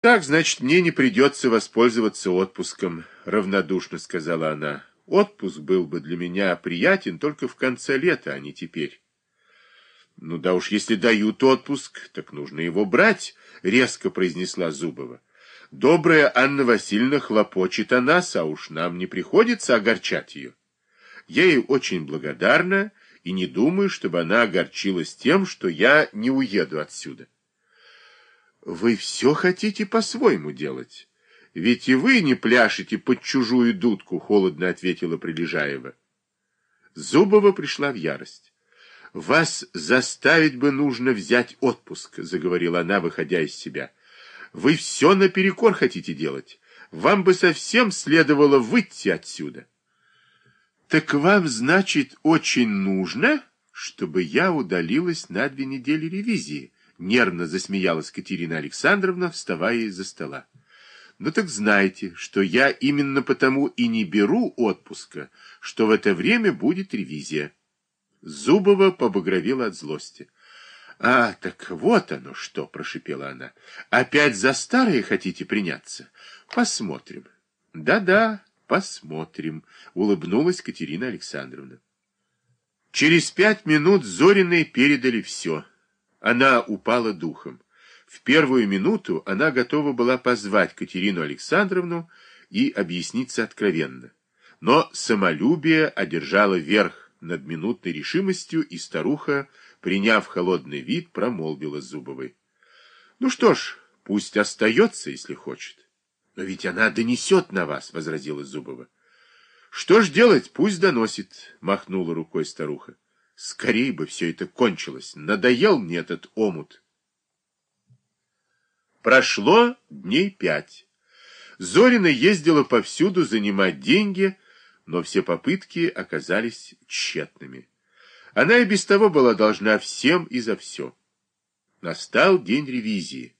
Так, значит, мне не придется воспользоваться отпуском, равнодушно сказала она. Отпуск был бы для меня приятен только в конце лета, а не теперь. Ну да уж, если дают отпуск, так нужно его брать, резко произнесла Зубова. Добрая Анна Васильевна хлопочет о нас, а уж нам не приходится огорчать ее. Я ей очень благодарна и не думаю, чтобы она огорчилась тем, что я не уеду отсюда. Вы все хотите по-своему делать. Ведь и вы не пляшете под чужую дудку, холодно ответила Прилежаева. Зубова пришла в ярость. Вас заставить бы нужно взять отпуск, заговорила она, выходя из себя. Вы все наперекор хотите делать. Вам бы совсем следовало выйти отсюда. Так вам, значит, очень нужно, чтобы я удалилась на две недели ревизии, Нервно засмеялась Катерина Александровна, вставая из-за стола. Ну так знайте, что я именно потому и не беру отпуска, что в это время будет ревизия. Зубова побагровела от злости. «А, так вот оно что!» — прошипела она. «Опять за старое хотите приняться? Посмотрим». «Да-да, посмотрим», — улыбнулась Катерина Александровна. Через пять минут Зориной передали все. Она упала духом. В первую минуту она готова была позвать Катерину Александровну и объясниться откровенно. Но самолюбие одержало верх над минутной решимостью, и старуха, приняв холодный вид, промолвила Зубовой. — Ну что ж, пусть остается, если хочет. — Но ведь она донесет на вас, — возразила Зубова. — Что ж делать, пусть доносит, — махнула рукой старуха. Скорей бы все это кончилось. Надоел мне этот омут. Прошло дней пять. Зорина ездила повсюду занимать деньги, но все попытки оказались тщетными. Она и без того была должна всем и за все. Настал день ревизии.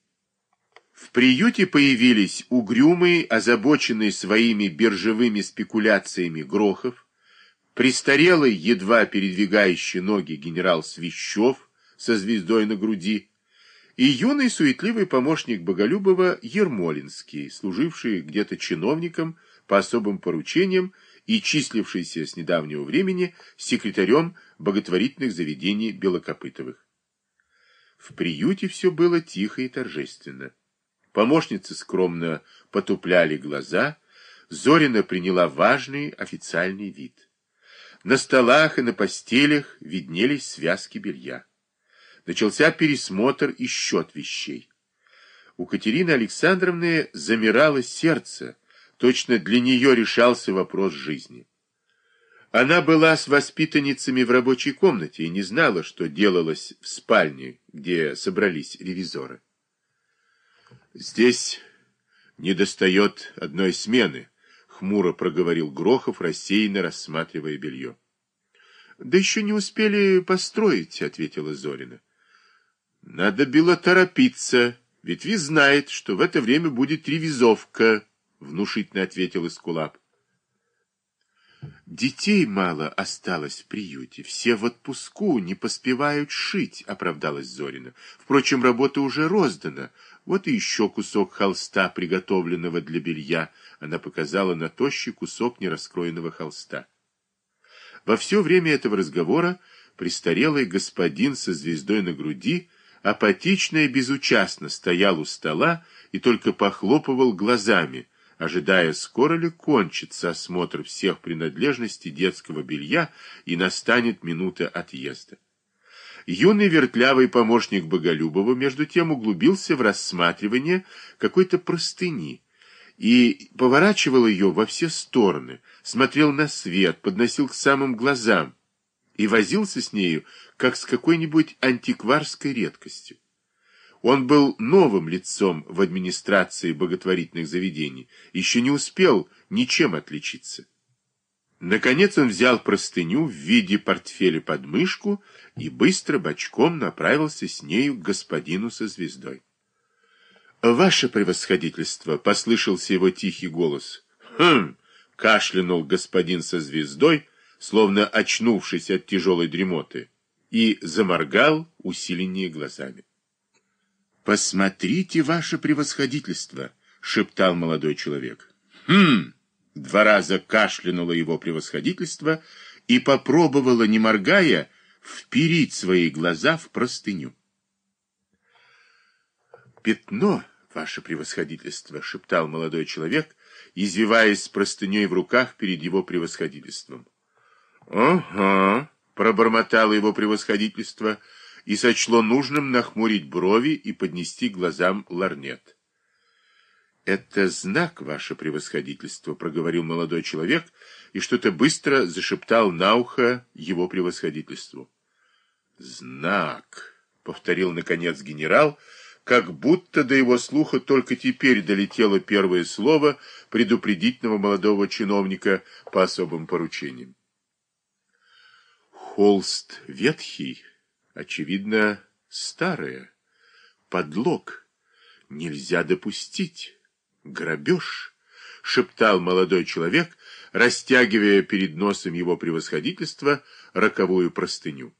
В приюте появились угрюмые, озабоченные своими биржевыми спекуляциями Грохов, престарелый, едва передвигающий ноги генерал Свищев со звездой на груди и юный суетливый помощник Боголюбова Ермолинский, служивший где-то чиновником по особым поручениям и числившийся с недавнего времени секретарем боготворительных заведений Белокопытовых. В приюте все было тихо и торжественно. Помощницы скромно потупляли глаза, Зорина приняла важный официальный вид. На столах и на постелях виднелись связки белья. Начался пересмотр и счет вещей. У Катерины Александровны замирало сердце, точно для нее решался вопрос жизни. Она была с воспитанницами в рабочей комнате и не знала, что делалось в спальне, где собрались ревизоры. Здесь недостает одной смены, хмуро проговорил Грохов, рассеянно рассматривая белье. — Да еще не успели построить, — ответила Зорина. — Надо было торопиться, ведь Ви знает, что в это время будет ревизовка, — внушительно ответил Искулап. Детей мало осталось в приюте, все в отпуску, не поспевают шить, — оправдалась Зорина. Впрочем, работа уже роздана, вот и еще кусок холста, приготовленного для белья. Она показала на тощий кусок нераскроенного холста. Во все время этого разговора престарелый господин со звездой на груди апатично и безучастно стоял у стола и только похлопывал глазами, ожидая, скоро ли кончится осмотр всех принадлежностей детского белья и настанет минута отъезда. Юный вертлявый помощник Боголюбова, между тем, углубился в рассматривание какой-то простыни и поворачивал ее во все стороны, смотрел на свет, подносил к самым глазам и возился с нею, как с какой-нибудь антикварской редкостью. Он был новым лицом в администрации боготворительных заведений, еще не успел ничем отличиться. Наконец он взял простыню в виде портфеля под мышку и быстро бочком направился с нею к господину со звездой. «Ваше превосходительство!» — послышался его тихий голос. «Хм!» — кашлянул господин со звездой, словно очнувшись от тяжелой дремоты, и заморгал усиленнее глазами. Посмотрите, ваше превосходительство, шептал молодой человек. Хм! Два раза кашлянуло его превосходительство и попробовало, не моргая, вперить свои глаза в простыню. Пятно, ваше превосходительство, шептал молодой человек, извиваясь с простыней в руках перед его превосходительством. Ага, пробормотало его превосходительство и сочло нужным нахмурить брови и поднести глазам ларнет. «Это знак, ваше превосходительство», — проговорил молодой человек и что-то быстро зашептал на ухо его превосходительству. «Знак», — повторил наконец генерал, как будто до его слуха только теперь долетело первое слово предупредительного молодого чиновника по особым поручениям. Холст ветхий, очевидно, старое, подлог, нельзя допустить. «Грабеж!» — шептал молодой человек, растягивая перед носом его превосходительства роковую простыню.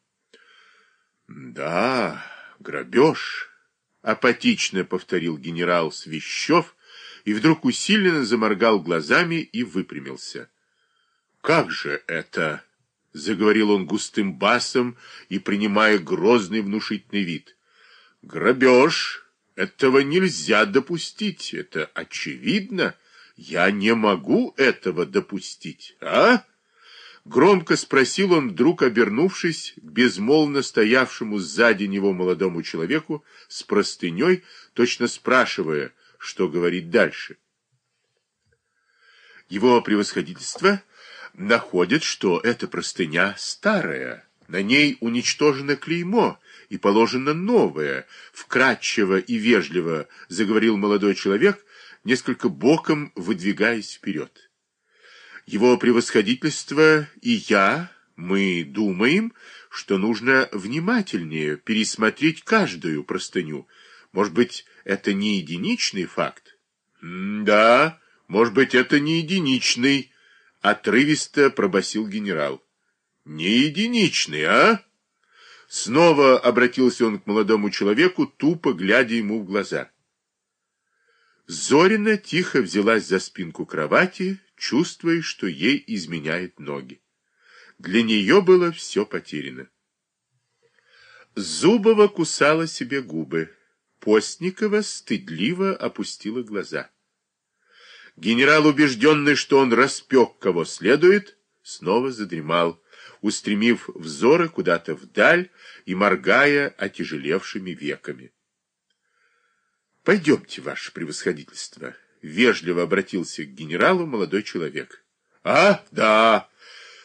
«Да, грабеж!» — апатично повторил генерал Свящев и вдруг усиленно заморгал глазами и выпрямился. «Как же это?» — заговорил он густым басом и принимая грозный внушительный вид. «Грабеж!» Этого нельзя допустить, это очевидно. Я не могу этого допустить, а? Громко спросил он, вдруг обернувшись к безмолвно стоявшему сзади него молодому человеку с простыней, точно спрашивая, что говорить дальше. Его превосходительство находит, что эта простыня старая, на ней уничтожено клеймо, и положено новое, вкратчиво и вежливо заговорил молодой человек, несколько боком выдвигаясь вперед. Его превосходительство и я, мы думаем, что нужно внимательнее пересмотреть каждую простыню. Может быть, это не единичный факт? Да, может быть, это не единичный, отрывисто пробасил генерал. Не единичный, а? Снова обратился он к молодому человеку, тупо глядя ему в глаза. Зорина тихо взялась за спинку кровати, чувствуя, что ей изменяет ноги. Для нее было все потеряно. Зубова кусала себе губы. Постникова стыдливо опустила глаза. Генерал, убежденный, что он распек кого следует, снова задремал, устремив взоры куда-то вдаль и моргая отяжелевшими веками. «Пойдемте, ваше превосходительство», — вежливо обратился к генералу молодой человек. «А, да!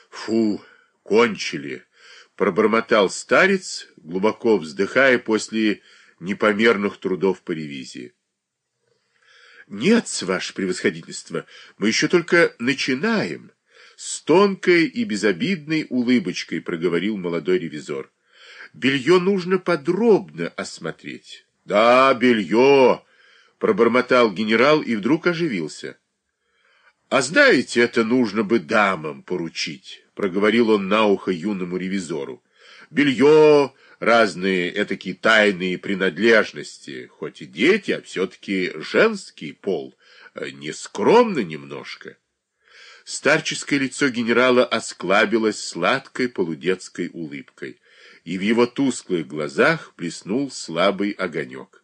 Фу, кончили!» — пробормотал старец, глубоко вздыхая после непомерных трудов по ревизии. «Нет, ваше превосходительство, мы еще только начинаем», с тонкой и безобидной улыбочкой проговорил молодой ревизор. Белье нужно подробно осмотреть. Да, белье, пробормотал генерал и вдруг оживился. А знаете, это нужно бы дамам поручить, проговорил он на ухо юному ревизору. Белье, разные этакие тайные принадлежности, хоть и дети, а все-таки женский пол, нескромно немножко. Старческое лицо генерала осклабилось сладкой полудетской улыбкой, и в его тусклых глазах плеснул слабый огонек.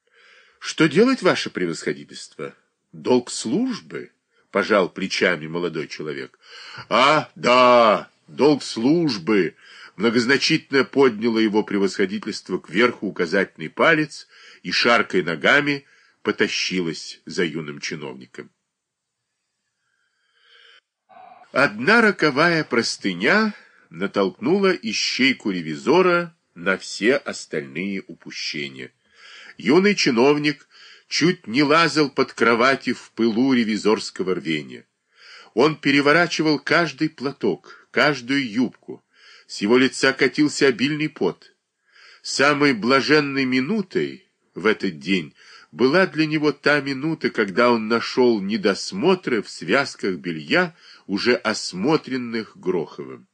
— Что делать, ваше превосходительство? Долг службы? — пожал плечами молодой человек. — А, да, долг службы! Многозначительно подняло его превосходительство кверху указательный палец и, шаркой ногами, потащилось за юным чиновником. Одна роковая простыня натолкнула ищейку ревизора на все остальные упущения. Юный чиновник чуть не лазал под кровати в пылу ревизорского рвения. Он переворачивал каждый платок, каждую юбку. С его лица катился обильный пот. Самой блаженной минутой в этот день была для него та минута, когда он нашел недосмотры в связках белья, уже осмотренных Гроховым.